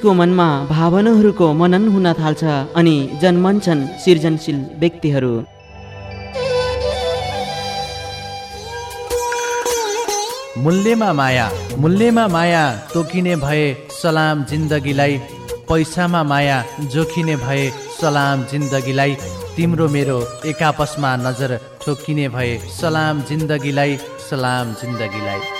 मानिसको मनमा भावनाहरूको मनन हुन थाल्छ अनि जन्मन्छन् सृजनशील व्यक्तिहरू। मूल्यमा माया मूल्यमा माया तोकिने भए सलाम जिन्दगीलाई पैसामा माया जोखिने भए सलाम जिन्दगीलाई तिम्रो मेरो एकापसमा नजर ठोकिने भए सलाम जिन्दगीलाई सलाम जिन्दगीलाई।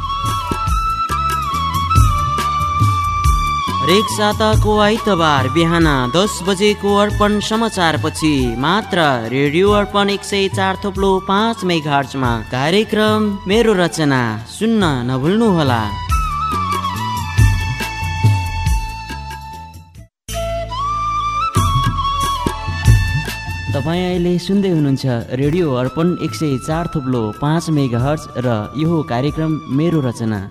हरेक साताको आइतबार बिहान दस बजेको अर्पण समाचारपछि मात्र रेडियो अर्पण एक सय चार थोप्लो पाँच मेघार्चमा कार्यक्रम मेरो रचना सुन्न नभुल्नुहोला। तपाईँ अहिले सुन्दै हुनुहुन्छ रेडियो अर्पण एक सय चार थुप्लो पाँच मेगा हर्च र यो कार्यक्रम मेरो रचना।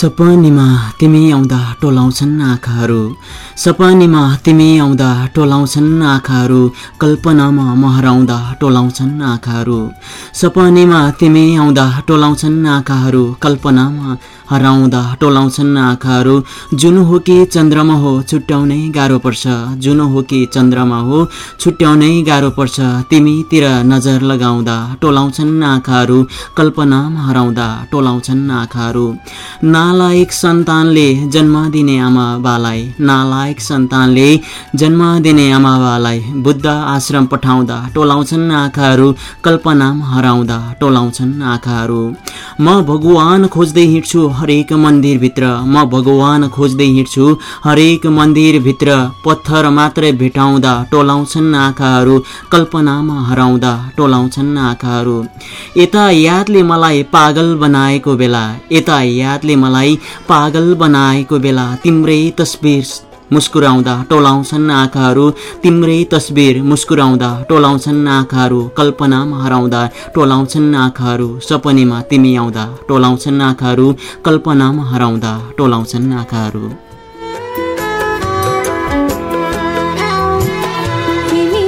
सपनीमा तिमी आउँदा टोलाउँछन् आँखाहरू। सपनीमा तिमी आउँदा टोलाउँछन् आँखाहरू। कल्पनामा महराउँदा टोलाउँछन् आँखाहरू। सपनीमा तिमी आउँदा टोलाउँछन् आँखाहरू। कल्पनामा हराउँदा टोलाउँछन् आँखाहरू। जुन हो कि चन्द्रमा हो छुट्याउनै गाह्रो पर्छ। जुन हो कि चन्द्रमा हो छुट्याउनै गाह्रो पर्छ। तिमीतिर नजर लगाउँदा टोलाउँछन् आँखाहरू। कल्पनामा हराउँदा टोलाउँछन् आँखाहरू। नालायक सन्तानले जन्म दिने आमा बालाई। नालायक सन्तानले जन्म दिने आमा बालाई। बुद्ध आश्रम पठाउँदा टोलाउँछन् आँखाहरू। कल्पनामा हराउँदा टोलाउँछन् आँखाहरू। म भगवान खोज्दै हिँड्छु। हरेक मन्दिरभित्र म भगवान खोज्दै हिँड्छु। हरेक मन्दिरभित्र पत्थर मात्रै भेटाउँदा टोलाउँछन् आँखाहरू कल्पनामा हराउँदा टोलाउँछन् आँखाहरू। यता यादले मलाई पागल बनाएको बेला यता यादले मलाई पागल बनाएको बेला तिम्रै तस्बिर मुस्कुराउँदा टोलाउँछन् आँखाहरू। तिम्रै तस्बिर मुस्कुराउँदा टोलाउँछन् आँखाहरू। कल्पनामा हराउँदा टोलाउँछन् आँखाहरू। सपनीमा तिमी आउँदा टोलाउँछन् आँखाहरू। कल्पनामा हराउँदा टोलाउँछन् आँखाहरू। तिमी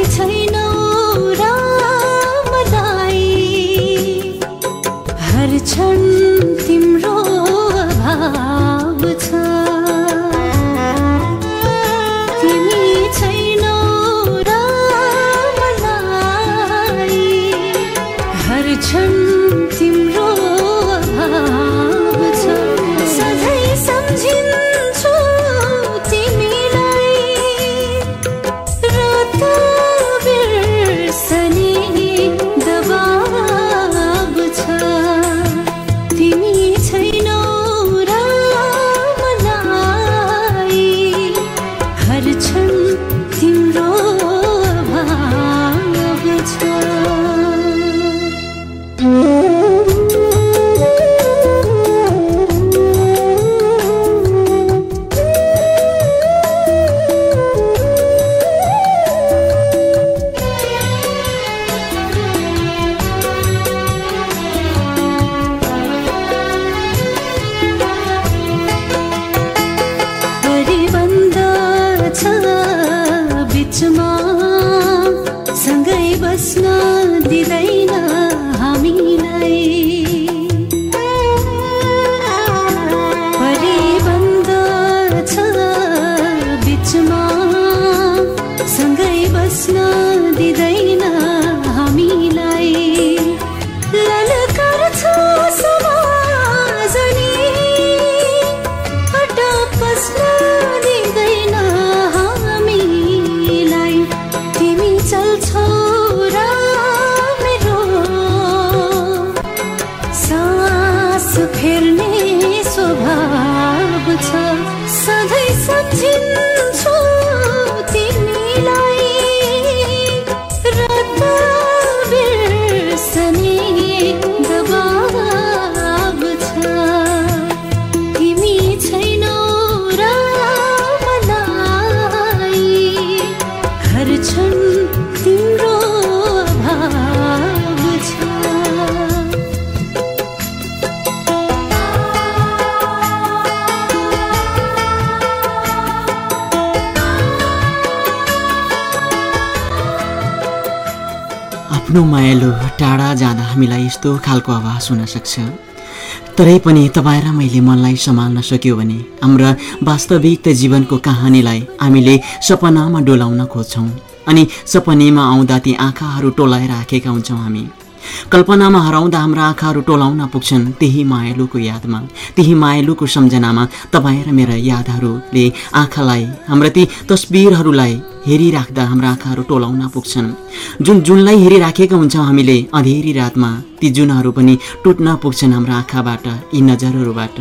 little आफ्नो मायालु टाढा जाँदा हामीलाई यस्तो खालको आवाज हुन सक्छ? तरै पनि तपाईँ र मैले मनलाई सम्हाल्न सक्यो भने हाम्रा वास्तविक जीवनको कहानीलाई हामीले सपनामा डोलाउन खोज्छौँ। अनि सपनीमा आउँदा ती आँखाहरू टोलाएर राखेका हुन्छौँ हामी। कल्पनामा हराउँदा हाम्रा आँखाहरू टोलाउन पुग्छन् त्यही मायालुको यादमा। त्यही मायालुको सम्झनामा तपाईँ र मेरा यादहरूले आँखालाई हाम्रा ती तस्बिरहरूलाई हेरिराख्दा हाम्रा आँखाहरू टोलाउन पुग्छन्। जुन जुनलाई हेरिराखेका हुन्छौँ हामीले अँधेरी रातमा ती जुनहरू पनि टुट्न पुग्छन् हाम्रा आँखाबाट यी नजरहरूबाट।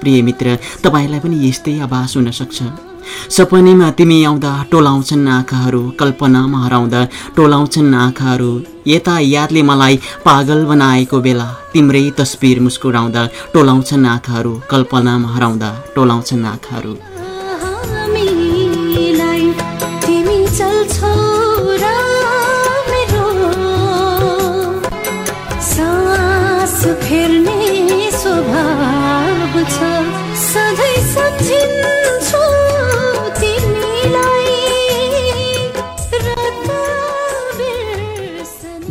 प्रिय मित्र तपाईँलाई पनि यस्तै आभास हुनसक्छ सपनीमा तिमी आउँदा टोलाउँछन् आँखाहरू कल्पनामा हराउँदा टोलाउँछन् आँखाहरू यता यादले मलाई पागल बनाएको बेला तिम्रै तस्बिर मुस्कुराउँदा टोलाउँछन् आँखाहरू कल्पनामा हराउँदा टोलाउँछन् आँखाहरू फेर्ने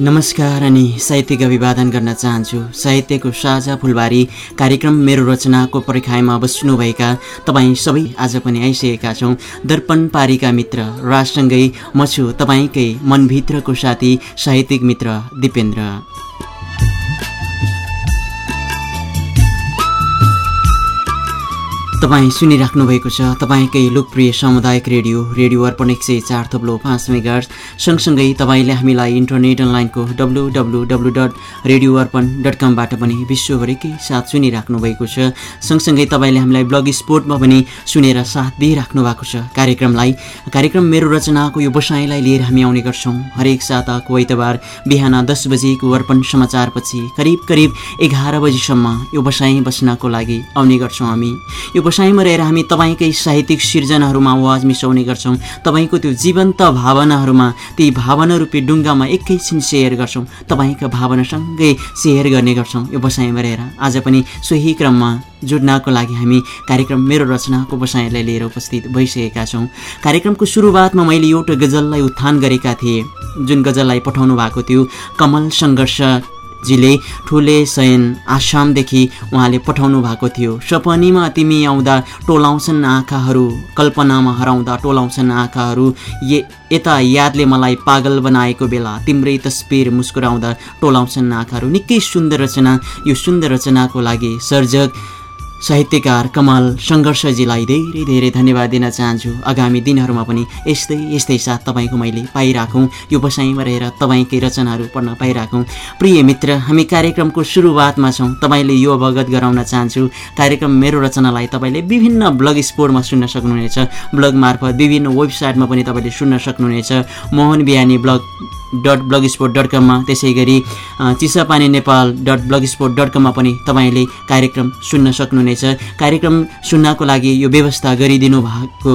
नमस्कार अनि साहित्यिक अभिवादन गर्न चाहन्छु। साहित्यको साझा फुलबारी कार्यक्रम मेरो रचनाको पर्खाइमा बस्नुभएका तपाईँ सबै आज पनि आइसकेका छौँ। दर्पण पारीका मित्र राजसँगै म छु तपाईँकै मनभित्रको साथी साहित्यिक मित्र दिपेन्द्र। तपाईँ सुनिराख्नु भएको छ तपाईँकै लोकप्रिय सामुदायिक रेडियो रेडियो अर्पण एक सय चार थप्लो पाँच मेगा सँगसँगै तपाईँले हामीलाई इन्टरनेट अनलाइनको W W W dot radio Arpan dot कमबाट पनि विश्वभरिकै साथ सुनिराख्नु भएको छ। सँगसँगै तपाईँले हामीलाई ब्लग स्पोर्टमा पनि सुनेर साथ दिइराख्नु भएको छ। कार्यक्रमलाई कार्यक्रम मेरो रचनाको यो बसाइलाई लिएर हामी आउने गर्छौँ। हरेक साताको आइतबार बिहान दस बजेको अर्पण समाचारपछि करिब करिब एघार बजीसम्म यो बसाइ बस्नको लागि आउने गर्छौँ हामी। बसाइमा रहेर हामी तपाईँकै साहित्यिक सिर्जनाहरूमा आवाज मिसाउने गर्छौँ। तपाईँको त्यो जीवन्त भावनाहरूमा ती भावना रूपी डुङ्गामा एकैछिन सेयर गर्छौँ। तपाईँका भावनासँगै सेयर गर्ने गर्छौँ। यो बसाइमा रहेर आज पनि सोही क्रममा जुड्नको लागि हामी कार्यक्रम मेरो रचनाको बसाइलाई लिएर उपस्थित भइसकेका छौँ। कार्यक्रमको सुरुवातमा मैले एउटा गजललाई उत्थान गरेका थिएँ। जुन गजललाई पठाउनु भएको थियो कमल सङ्घर्ष जीले ठुले सयन आसामदेखि उहाँले पठाउनु भएको थियो। सपनीमा तिमी आउँदा टोलाउँछन् आँखाहरू कल्पनामा हराउँदा टोलाउँछन् आँखाहरू। ये यता यादले मलाई पागल बनाएको बेला तिम्रै तस्बिर मुस्कुराउँदा टोलाउँछन् आँखाहरू। निकै सुन्दर रचना यो सुन्दर रचनाको लागि सर्जक साहित्यकार कमल सङ्घर्षजीलाई धेरै धेरै धन्यवाद दिन चाहन्छु। आगामी दिनहरूमा पनि यस्तै यस्तै साथ तपाईँको मैले पाइराखौँ। यो बसाइमा रहेर तपाईँकै रचनाहरू पढ्न पाइराखौँ। प्रिय मित्र हामी कार्यक्रमको सुरुवातमा छौँ। तपाईँले यो अवगत गराउन चाहन्छु। कार्यक्रम मेरो रचनालाई तपाईँले विभिन्न ब्लग स्पोर्टमा सुन्न सक्नुहुनेछ। ब्लग मार्फत विभिन्न वेबसाइटमा पनि तपाईँले सुन्न सक्नुहुनेछ। Mohan Bihani blog dot blogspot dot कममा त्यसै गरी Chisapani Nepal dot blogspot dot कममा पनि तपाईँले कार्यक्रम सुन्न सक्नुहुनेछ। कार्यक्रम सुन्नको लागि यो व्यवस्था गरिदिनु भएको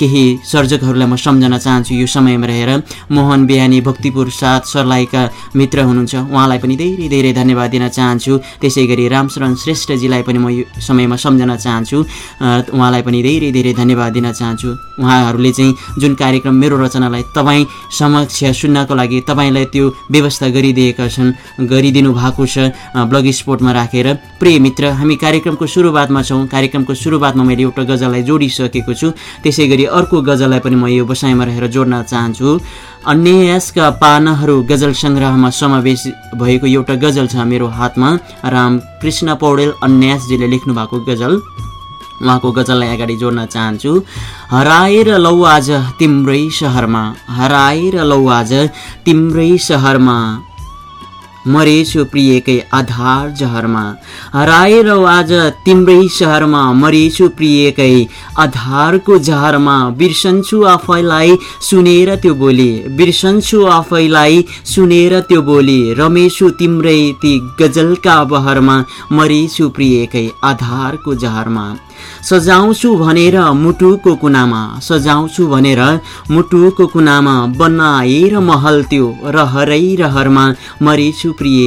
केही सर्जकहरूलाई म सम्झन चाहन्छु यो समयमा रहेर। मोहन बिहानी भक्तिपुर साथ सर्लाहीका मित्र हुनुहुन्छ। उहाँलाई पनि धेरै धेरै धन्यवाद दिन चाहन्छु। त्यसै गरी रामशरण श्रेष्ठजीलाई पनि म यो समयमा सम्झन चाहन्छु। उहाँलाई पनि धेरै धेरै धन्यवाद दिन चाहन्छु। उहाँहरूले चाहिँ जुन कार्यक्रम मेरो रचनालाई तपाईँ समक्ष सुन्नको लागि लागि तपाईँलाई त्यो व्यवस्था गरिदिएका छन् गरिदिनु भएको छ ब्लग स्पोर्टमा राखेर। प्रिय मित्र हामी कार्यक्रमको सुरुवातमा छौँ। कार्यक्रमको सुरुवातमा मैले एउटा गजललाई जोडिसकेको छु। त्यसै गरी अर्को गजललाई पनि म यो बसाइमा रहेर जोड्न चाहन्छु। अन्यासका पानाहरू गजल सङ्ग्रहमा समावेश भएको एउटा गजल छ मेरो हातमा। रामकृष्ण पौडेल अन्यासजीले लेख्नु भएको गजल। उहाँको गजललाई अगाडि जोड्न चाहन्छु। हराएर लौ आज तिम्रै सहरमा हराएर लौ आज तिम्रै सहरमा। मरेछु प्रियकै आधार जहरमा हराएर आज तिम्रै सहरमा मरेछु प्रियकै आधारको जहरमा। बिर्सन्छु आफैलाई सुनेर त्यो बोली बिर्सन्छु आफैलाई सुनेर त्यो बोली। रमेछु तिम्रै ती गजलका बहरमा मरेछु प्रियकै आधारको जहरमा। सजाउँछु भनेर मुटुको कुनामा सजाउँछु भनेर मुटुको कुनामा बनाएर महल त्यो रहरै रहरमा मरेछु प्रिय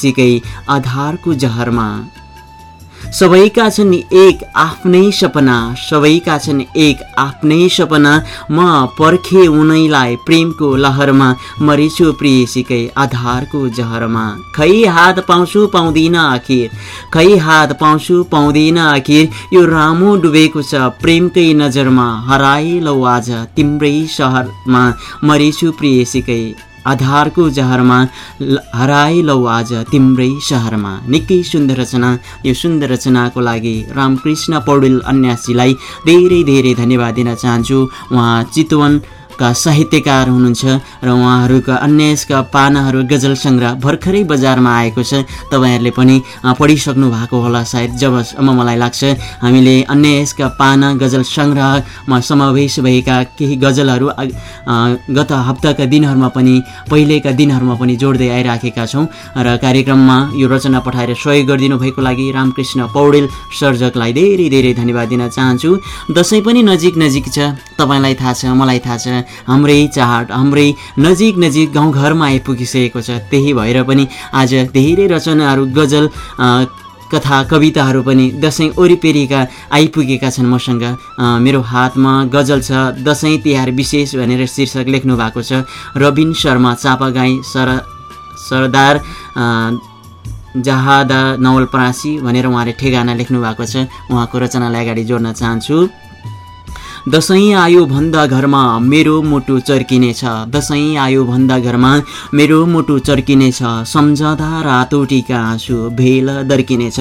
सिकै आधारको जहरमा। सबैका छन् एक आफ्नै सपना सबैका छन् एक आफ्नै सपना। म पर्खे उनैलाई प्रेमको लहरमा मरिछु प्रियसीकै आधारको जहरमा। खै हात पाउँछु पाउँदिन आखिर खै हात पाउँछु पाउँदिन आखिर यो रामो डुबेको छ प्रेमकै नजरमा। हराइलौ आज तिम्रै सहरमा मरिछु प्रियसीकै आधारको जहरमा हराइलौ आज तिम्रै सहरमा निकै सुन्दर रचना। यो सुन्दर रचनाको लागि रामकृष्ण पौडेल अन्यासीलाई धेरै धेरै धन्यवाद दिन चाहन्छु। उहाँ चितवन का साहित्यकार हुनुहुन्छ र उहाँहरूका अन्य यसका पानाहरू गजल सङ्ग्रह भर्खरै बजारमा आएको छ। तपाईँहरूले पनि पढिसक्नु भएको होला सायद जबसम्म मलाई लाग्छ हामीले अन्य यसका पाना गजल सङ्ग्रहमा समावेश भएका केही गजलहरू गत हप्ताका दिनहरूमा पनि पहिलेका दिनहरूमा पनि जोड्दै आइराखेका छौँ र कार्यक्रममा यो रचना पठाएर सहयोग गरिदिनु भएको लागि रामकृष्ण पौडेल सर्जकलाई धेरै धेरै धन्यवाद दिन चाहन्छु। दसैँ पनि नजिक नजिक छ। तपाईँलाई थाहा छ मलाई थाहा छ। हाम्रै चाड हाम्रै नजिक नजिक गाउँघरमा आइपुगिसकेको छ। त्यही भएर पनि आज धेरै रचनाहरू गजल कथा कविताहरू पनि दसैँ वरिपरिका आइपुगेका छन् मसँग। मेरो हातमा गजल छ दसैँ तिहार विशेष भनेर शीर्षक लेख्नु भएको छ। रविन शर्मा चापागाई सर सरदार जहादा नवलपरासी भनेर उहाँले ठेगाना लेख्नु भएको छ। उहाँको रचनालाई अगाडि जोड्न चाहन्छु। दसैँ आयो भन्दा घरमा मेरो मुटु चर्किनेछ। दसैँ आयो भन्दा घरमा मेरो मुटु चर्किनेछ। सम्झँदा रातो टिका आँसु भेल दर्किनेछ।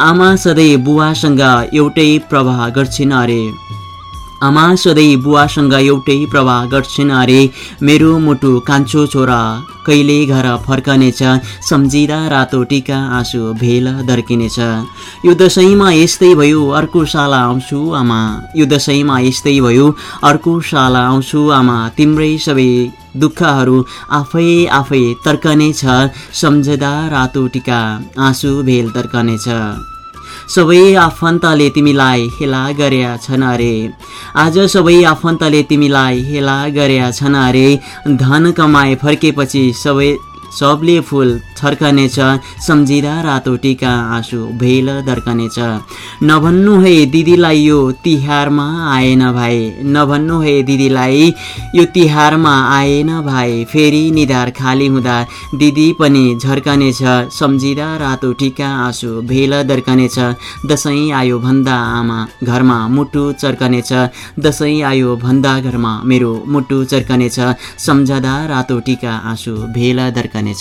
आमा सधैँ बुवासँग एउटै प्रवाह गर्छिन् अरे। आमा सधैँ बुवासँग एउटै प्रवाह गर्छिन् अरे। मेरो मुटु कान्छो छोरा कहिले घर फर्कनेछ? सम्झिँदा रातो टिका आँसु भेल दर्किनेछ। यो दसैँमा यस्तै भयो अर्को साला आउँछु आमा। यो दसैँमा यस्तै भयो अर्को साला आउँछु आमा। तिम्रै सबै दुःखहरू आफै आफै तर्कनेछ। सम्झदा रातो टिका आँसु भेल तर्कनेछ सबै आफन्तले तिमीलाई हेला गरेका छन् अरे। आज सबै आफन्तले तिमीलाई हेला गरेका छन् अरे। धन कमाए फर्केपछि सबै सबले फुल छर्कनेछ सम्झिँदा रातो टिका आँसु भेल दर्कनेछ। नभन्नु है दिदीलाई यो तिहारमा आएन भाइ नभन्नु है दिदीलाई यो तिहारमा आएन भाइ फेरि निधार खाली हुँदा दिदी पनि झर्कनेछ सम्झिँदा रातो टिका आँसु भेल दर्कनेछ। दसैँ आयो भन्दा आमा घरमा मुटु चर्कनेछ दसैँ आयो भन्दा घरमा मेरो मुटु चर्कनेछ सम्झदा रातो टिका आँसु भेल दर्कने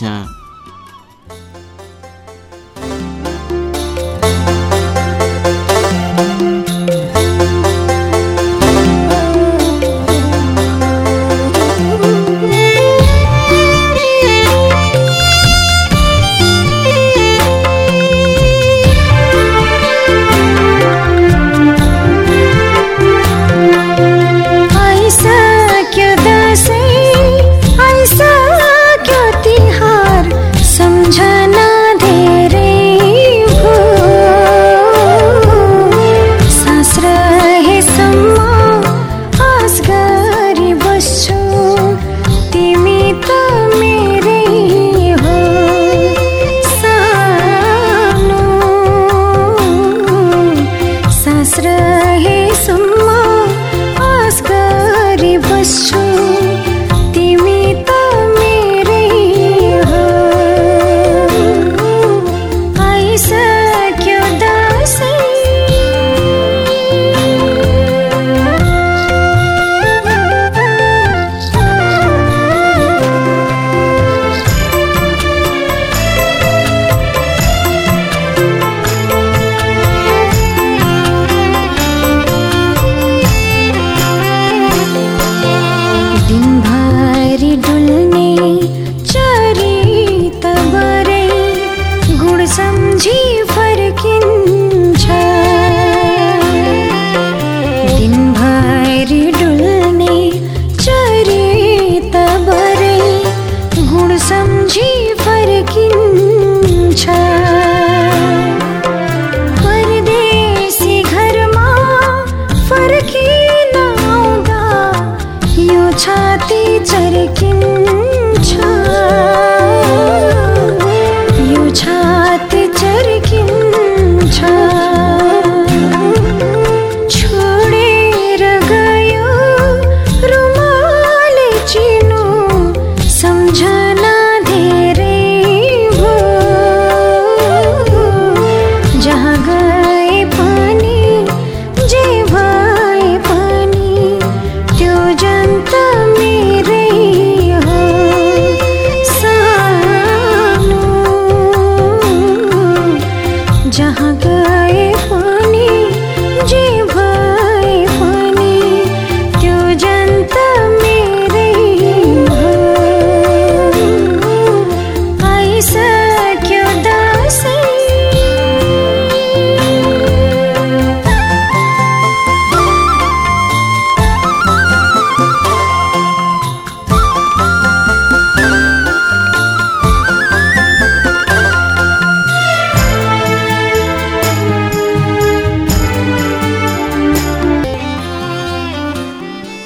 कहाँ गए पा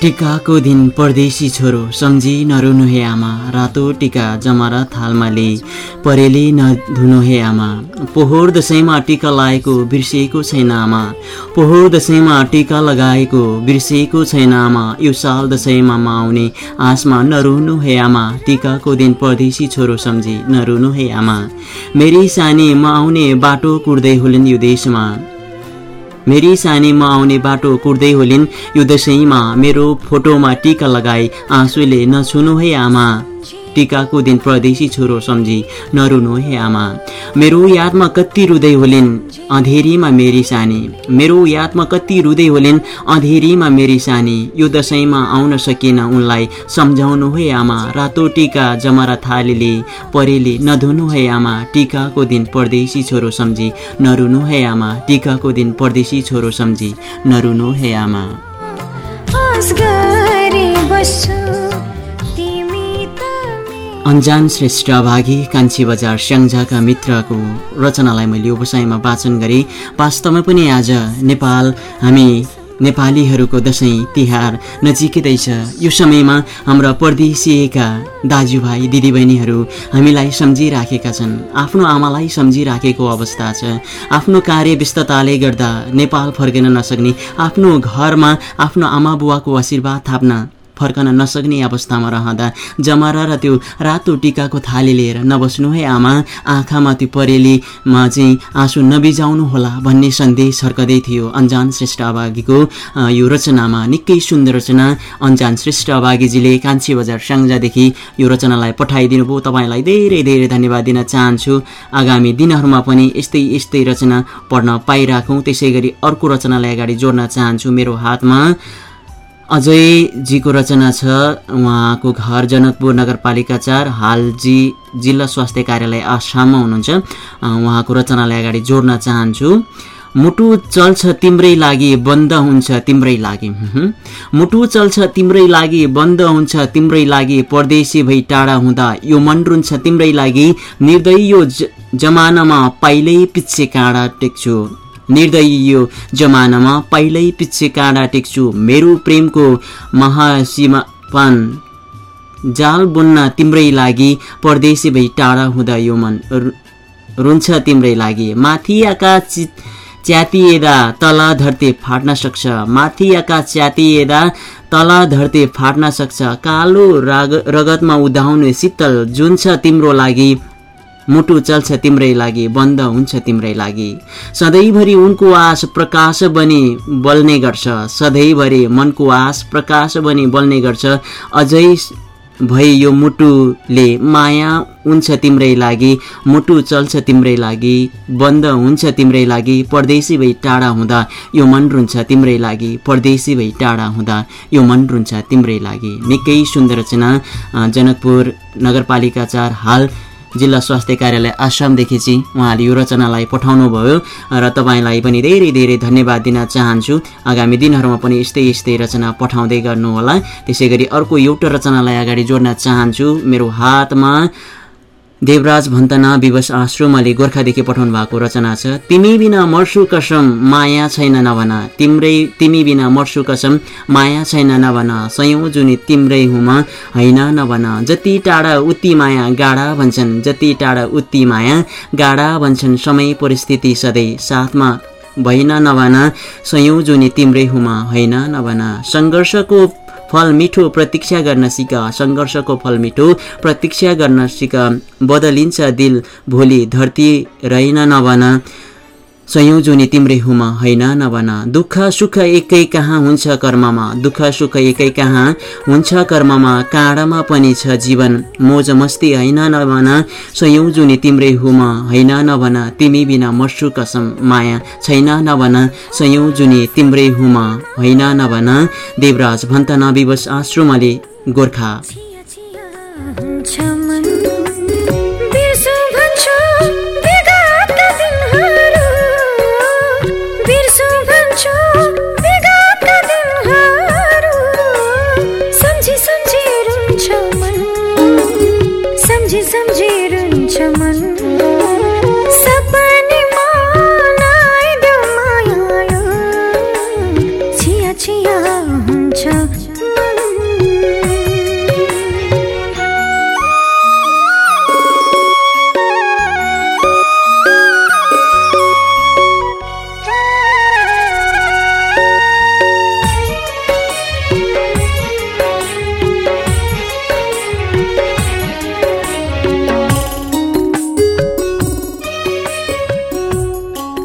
टिकाको दिन परदेशी छोरो सम्झी नरुनु हे आमा रातो टिका जमरा थालमा ले परेली नधुनु हे आमा। पोहोर दसैँमा टिका लगाएको बिर्सिएको छैन आमा। पोहोर दसैँमा टिका लगाएको बिर्सिएको छैन आमा। यो साल दसैँमा आउने आसमा नरुनु हे आमा। टिकाको दिन परदेशी छोरो सम्झी नरुनु हे आमा। मेरी सानी म आउने बाटो कुर्दै होलिन् यो देशमा। मेरी सानी म आउने बाटो कुर्दै होलिन् यो दसैँमा मेरो फोटोमा टिका लगाई आँसुले नछुनु है आमा। टिकाको दिन परदेशी छोरो सम्झी नरुनु हे आमा। मेरो यादमा कति रुँदै होलिन् अँधेरीमा मेरी सानी। मेरो यादमा कति रुँदै होलिन् अँधेरीमा मेरी सानी। यो दसैँमा आउन सकिन उनलाई सम्झाउनु है आमा। रातो टिका जमरा थालीले परेले नधुनु है आमा। टिकाको दिन परदेशी छोरो सम्झी नरुनु है आमा। टिकाको दिन परदेशी छोरो सम्झी नरुनु है आमा। अन्जान श्रेष्ठ भागी कान्छी बजार स्याङ्जाका मित्रको रचनालाई मैले व्यवसायमा वाचन गरेँ। वास्तवमा पनि आज नेपाल हामी नेपालीहरूको दसैँ तिहार नजिकै छ। यो समयमा हाम्रा परदेशिएका दाजुभाइ दिदीबहिनीहरू हामीलाई सम्झिराखेका छन्। आफ्नो आमालाई सम्झिराखेको अवस्था छ। आफ्नो कार्य व्यस्तताले गर्दा नेपाल फर्किन नसक्ने आफ्नो घरमा आफ्नो आमा बुवाको आशीर्वाद थाप्न फर्कन नसक्ने अवस्थामा रहँदा जमरा र त्यो रातो टिकाको थाली लिएर नबस्नु है आमा। आँखामा त्यो परेलीमा चाहिँ आँसु नबिजाउनु होला भन्ने सन्देश छर्कदै थियो अन्जान श्रेष्ठ अभागीको। यो रचनामा निकै सुन्दर रचना। अन्जान श्रेष्ठ अभागीजीले कान्छी बजार स्याङ्जादेखि यो रचनालाई पठाइदिनु भयो। तपाईँलाई धेरै धेरै धन्यवाद दिन चाहन्छु। आगामी दिनहरूमा पनि यस्तै यस्तै रचना पढ्न पाइराखौँ। त्यसै गरी अर्को रचनालाई अगाडि जोड्न चाहन्छु मेरो हातमा। अजयजीको रचना छ। उहाँको घर जनकपुर नगरपालिका चार हाल जी जिल्ला स्वास्थ्य कार्यालय आसाममा हुनुहुन्छ। उहाँको रचनालाई अगाडि जोड्न चाहन्छु। मुटु चल्छ तिम्रै लागि बन्द हुन्छ तिम्रै लागि। मुटु चल्छ तिम्रै लागि बन्द हुन्छ तिम्रै लागि परदेशी भई टाढा हुँदा यो मन रुन्छ तिम्रै लागि। निर्दयी यो जमानामा पाइलै पिच्छे काँडा टेक्छु। निर्दयी यो जमानामा पहिल्यै पिच्छे काँडा टेक्छु। मेरो प्रेमको महासीमापान। जाल बुन्न तिम्रै लागि परदेशी भई टाढा हुँदा यो मन रुन्छ तिम्रै लागि। माथि आकाश चि- च्यातिएदा तल धरती फाट्न सक्छ। माथि आकाश च्यातिएदा तल धरती फाट्न सक्छ। कालो राग रगतमा उदाउने शीतल जुन छ तिम्रो लागि। मुटु चल्छ तिम्रै लागि बन्द हुन्छ तिम्रै लागि। सधैँभरि उनको आश प्रकाश बनी बल्ने गर्छ। सधैँभरि मनको आश प्रकाश बनी बल्ने गर्छ। अझै भई यो मुटुले माया हुन्छ तिम्रै लागि मुटु चल्छ तिम्रै लागि बन्द हुन्छ तिम्रै लागि परदेशी भई टाढा हुँदा यो मन रुन्छ तिम्रै लागि परदेशी भई टाढा हुँदा यो मन रुन्छ तिम्रै लागि। निकै सुन्दर रचना जनकपुर नगरपालिका चार हाल जिल्ला स्वास्थ्य कार्यालय आसामदेखि चाहिँ उहाँले यो रचनालाई पठाउनु भयो र तपाईँलाई पनि धेरै धेरै धन्यवाद दिन चाहन्छु। आगामी दिनहरूमा पनि यस्तै यस्तै रचना पठाउँदै गर्नुहोला। त्यसै गरी अर्को एउटा रचनालाई अगाडि जोड्न चाहन्छु। मेरो हातमा देवराज भन्तना विवश आश्रमले गोर्खादेखि पठाउनु भएको रचना छ तिमी बिना मर्सु कसम माया छैन नभन। तिम्रै तिमी बिना मर्सु कसम माया छैन नभन। सयौँ जुनी तिम्रै हुमा होइन नभन। जति टाढा उति माया गाढा भन्छन्। जति टाढा उति माया गाढा भन्छन्। समय परिस्थिति सधैँ साथमा भइन नभन। सयौँ जुनी तिम्रै हुमा होइन नभन। सङ्घर्षको फल मिठो प्रतीक्षा गर्न सिक। सङ्घर्षको फल मिठो प्रतीक्षा गर्न सिक। बदलिन्छ दिल भोलि धरती रहेन नभन। सयौँ जुनी तिम्रै हुमा होइन नभन। दुःख सुख एकै कहाँ हुन्छ कर्ममा। दुःख सुख एकै कहाँ हुन्छ कर्ममा। काँडामा पनि छ जीवन। मोज मस्ती होइन नभन। सयौँ जुनी तिम्रै हुमा होइन नभन। तिमी बिना मर्छु कसम माया छैन नभन। सयौँ जुनी तिम्रै हुमा होइन नभन। देवराज भन्तन विवश आश्रमले गोर्खा।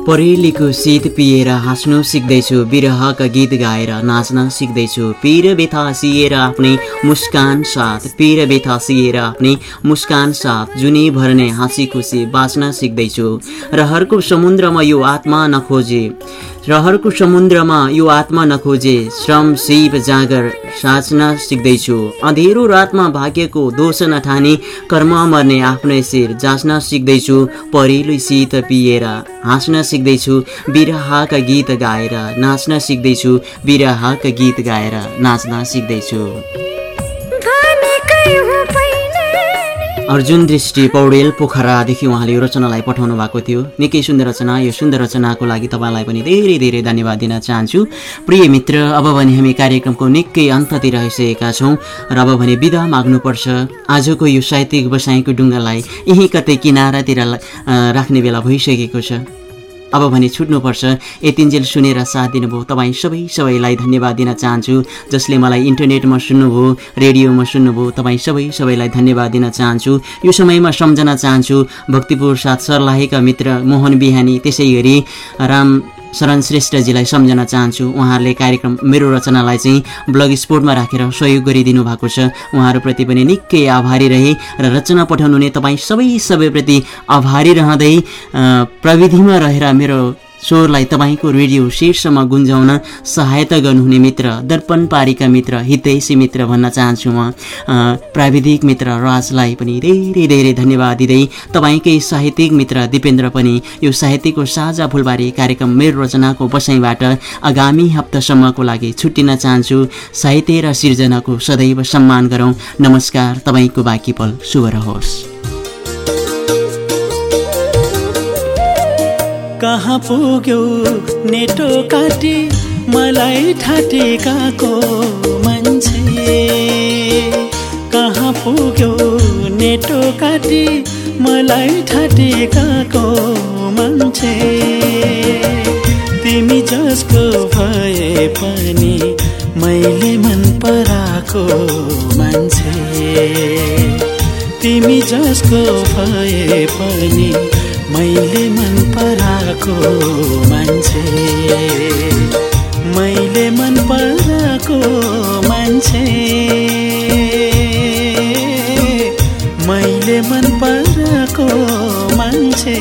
परेलीको शीत पिएर हाँस्नु सिक्दैछु विरहका गीत गाएर नाच्न सिक्दैछु। पिर बेथा सिएर आफ्नै मुस्कान साथ पिर बेथा सिएर आफ्नै मुस्कान साथ जुनी भर्ने हाँसी खुसी बाँच्न सिक्दैछु। रहरको समुद्रमा यो आत्मा नखोजे। रहरको समुद्रमा यो आत्मा नखोजे श्रम शिव जागर साँच्न सिक्दैछु। अँधेरो रातमा भाग्यको दोष नठानी कर्म मर्ने आफ्नै शिर जाँच्न सिक्दैछु परिलो शीत पिएर हाँस्न सिक्दैछु बिरहाका गीत गाएर नाच्न सिक्दैछु बिरहाका गीत गाएर नाच्न सिक्दैछु। अर्जुन दृष्टि पौडेल पोखरादेखि उहाँले यो रचनालाई पठाउनु भएको थियो। निकै सुन्दर रचना यो सुन्दर रचनाको लागि तपाईँलाई पनि धेरै धेरै धन्यवाद दिन चाहन्छु। प्रिय मित्र अब भने हामी कार्यक्रमको निकै अन्ततिर आइसकेका छौँ र अब भने बिदा माग्नुपर्छ। आजको यो साहित्यिक बसाइको डुङ्गालाई यहीँ कतै किनारातिर राख्ने बेला भइसकेको छ। अब भने छुट्नुपर्छ। यतिन्जेल सुनेर साथ दिनुभयो। तपाईँ सबै सबैलाई धन्यवाद दिन चाहन्छु। जसले मलाई इन्टरनेटमा सुन्नुभयो रेडियोमा सुन्नुभयो तपाईँ सबै सबैलाई धन्यवाद दिन चाहन्छु। यो समयमा सम्झन चाहन्छु। भक्तिपुर साथ सर्लाहीका मित्र मोहन बिहानी त्यसै गरी राम शरण श्रेष्ठजीलाई सम्झन चाहन्छु। उहाँहरूले कार्यक्रम मेरो रचनालाई चाहिँ ब्लग स्पोर्टमा राखेर सहयोग गरिदिनु भएको छ। उहाँहरूप्रति पनि निकै आभारी रहे र रचना पठाउनु हुने तपाईँ सबै सबैप्रति आभारी रहँदै प्रविधिमा रहेर मेरो स्वरलाई तपाईँको रेडियो शीर्षमा गुन्जाउन सहायता गर्नुहुने मित्र दर्पण पारीका मित्र हितैषी मित्र भन्न चाहन्छु म। प्राविधिक मित्र राजलाई पनि धेरै धेरै धन्यवाद दिँदै तपाईँकै साहित्यिक मित्र दिपेन्द्र पनि यो साहित्यको साझा फुलबारी कार्यक्रम मेरो रचनाको बसाइबाट आगामी हप्तासम्मको लागि छुट्टिन चाहन्छु। साहित्य र सिर्जनाको सदैव सम्मान गरौँ। नमस्कार तपाईँको बाँकी पल। शुभ रहोस्। कहाँ पुग्यो? नेटो काटी मलाई ठाटेकाको मान्छे। कहाँ पुग्यो? नेटो काटी मलाई ठाटेकाको मान्छे। तिमी जसको भए पनि मैले मन पराएको मान्छे। तिमी जसको भए पनि मैले मन पराएको मान्छे। मैले मन पराएको मान्छे। मैले मन पराएको मान्छे।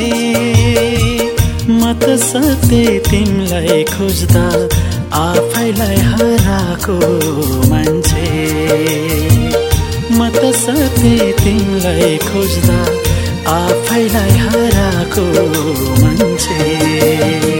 म त सधैँ तिमीलाई खोज्दा आफैलाई हराएको मान्छे। म त सधैँ तिमीलाई खोज्दा आफैलाई हराएको मान्छे।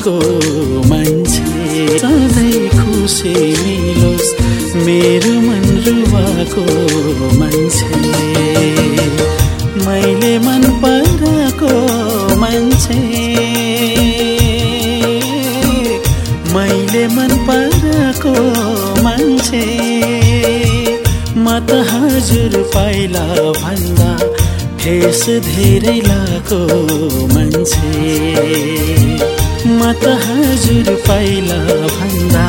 रुवाको मान्छे। सधैँ खुसी मिलोस् मेरो मन रुवाको मान्छे। मैले मन पराएको मान्छे। मैले मन पराएको मान्छे। म त हजुर पहिला भन्दा फेस धेरै लाको मान्छे। म त हजुर पहिला भन्दा